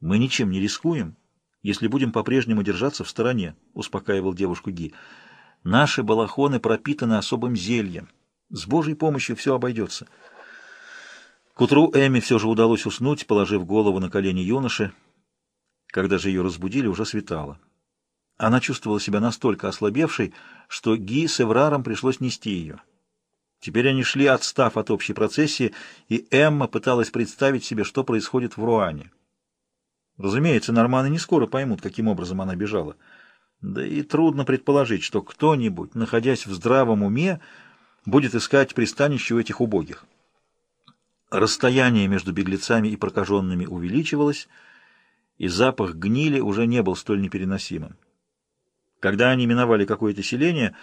Мы ничем не рискуем, если будем по-прежнему держаться в стороне, — успокаивал девушку Ги. Наши балахоны пропитаны особым зельем. С Божьей помощью все обойдется. К утру Эми все же удалось уснуть, положив голову на колени юноши. Когда же ее разбудили, уже светало. Она чувствовала себя настолько ослабевшей, что Ги с Эвраром пришлось нести ее. Теперь они шли, отстав от общей процессии, и Эмма пыталась представить себе, что происходит в Руане. Разумеется, норманы не скоро поймут, каким образом она бежала. Да и трудно предположить, что кто-нибудь, находясь в здравом уме, будет искать пристанище у этих убогих. Расстояние между беглецами и прокаженными увеличивалось, и запах гнили уже не был столь непереносимым. Когда они миновали какое-то селение,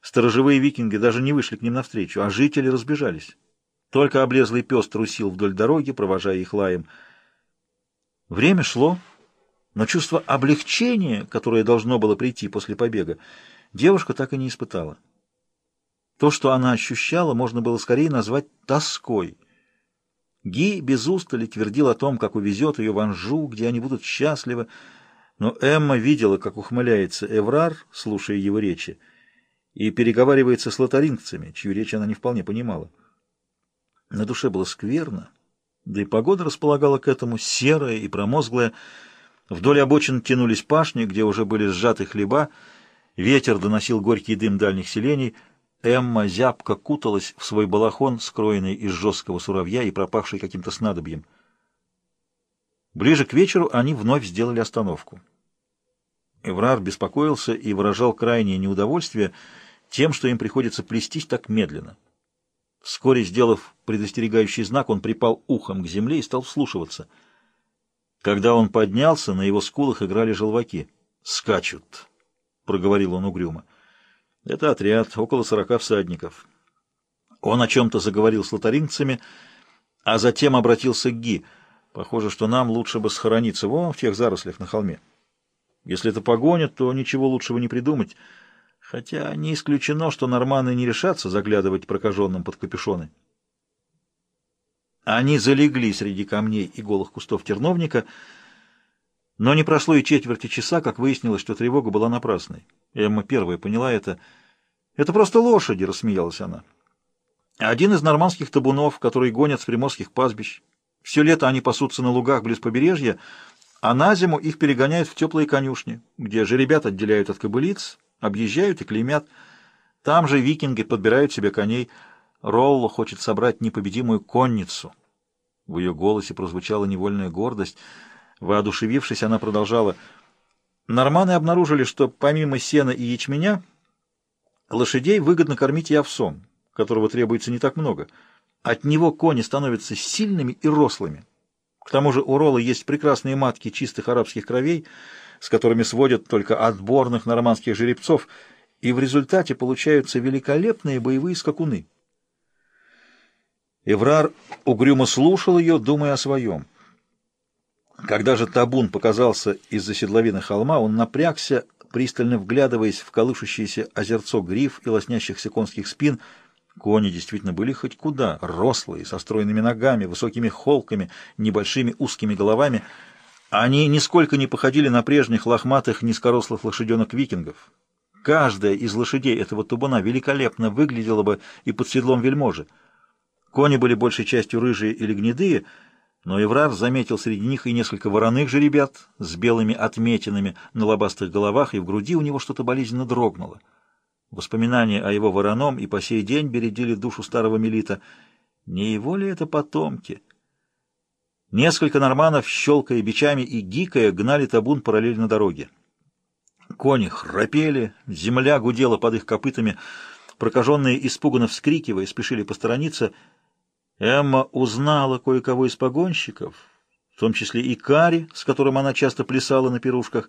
сторожевые викинги даже не вышли к ним навстречу, а жители разбежались. Только облезлый пес трусил вдоль дороги, провожая их лаем. Время шло, но чувство облегчения, которое должно было прийти после побега, девушка так и не испытала. То, что она ощущала, можно было скорее назвать тоской. Ги без устали твердил о том, как увезет ее в Анжу, где они будут счастливы, но Эмма видела, как ухмыляется Эврар, слушая его речи, и переговаривается с лотарингцами, чью речь она не вполне понимала. На душе было скверно, да и погода располагала к этому, серая и промозглая. Вдоль обочин тянулись пашни, где уже были сжаты хлеба, ветер доносил горький дым дальних селений, Эмма зябко куталась в свой балахон, скроенный из жесткого суровья и пропахший каким-то снадобьем. Ближе к вечеру они вновь сделали остановку. Эврар беспокоился и выражал крайнее неудовольствие тем, что им приходится плестись так медленно. Вскоре, сделав предостерегающий знак, он припал ухом к земле и стал вслушиваться. Когда он поднялся, на его скулах играли желваки. «Скачут», — проговорил он угрюмо. «Это отряд, около сорока всадников». Он о чем-то заговорил с лотарингцами, а затем обратился к Ги — Похоже, что нам лучше бы схорониться вон в тех зарослях на холме. Если это погонят, то ничего лучшего не придумать. Хотя не исключено, что норманы не решатся заглядывать прокаженным под капюшоны. Они залегли среди камней и голых кустов терновника, но не прошло и четверти часа, как выяснилось, что тревога была напрасной. Эмма первая поняла это. «Это просто лошади», — рассмеялась она. «Один из нормандских табунов, которые гонят с приморских пастбищ». Все лето они пасутся на лугах близ побережья, а на зиму их перегоняют в теплые конюшни, где же ребят отделяют от кобылиц, объезжают и клеймят. Там же викинги подбирают себе коней. Ролло хочет собрать непобедимую конницу. В ее голосе прозвучала невольная гордость. Воодушевившись, она продолжала. Норманы обнаружили, что помимо сена и ячменя, лошадей выгодно кормить и овсом, которого требуется не так много — от него кони становятся сильными и рослыми. К тому же у Ролла есть прекрасные матки чистых арабских кровей, с которыми сводят только отборных нормандских жеребцов, и в результате получаются великолепные боевые скакуны. Эврар угрюмо слушал ее, думая о своем. Когда же табун показался из-за седловины холма, он напрягся, пристально вглядываясь в колышущееся озерцо гриф и лоснящихся конских спин — Кони действительно были хоть куда, рослые, со стройными ногами, высокими холками, небольшими узкими головами. Они нисколько не походили на прежних лохматых низкорослых лошаденок викингов. Каждая из лошадей этого тубуна великолепно выглядела бы и под седлом вельможи. Кони были большей частью рыжие или гнедые, но Еврар заметил среди них и несколько вороных же ребят с белыми отметинами на лобастых головах, и в груди у него что-то болезненно дрогнуло. Воспоминания о его вороном и по сей день бередили душу старого милита. Не его ли это потомки? Несколько норманов, щелкая бичами и гикая, гнали табун параллельно дороге. Кони храпели, земля гудела под их копытами, прокаженные, испуганно вскрикивая, спешили посторониться. Эмма узнала кое-кого из погонщиков, в том числе и Кари, с которым она часто плясала на пирушках,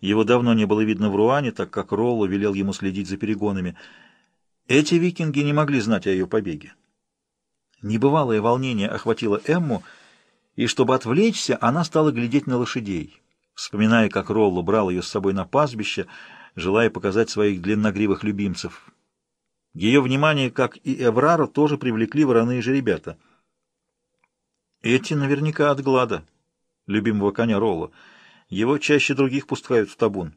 его давно не было видно в Руане, так как Ролло велел ему следить за перегонами. Эти викинги не могли знать о ее побеге. Небывалое волнение охватило Эмму, и чтобы отвлечься, она стала глядеть на лошадей, вспоминая, как Ролло брал ее с собой на пастбище, желая показать своих длинногривых любимцев. Ее внимание, как и Эврара, тоже привлекли вороные жеребята. Эти наверняка от глада. любимого коня Ролла. Его чаще других пускают в табун.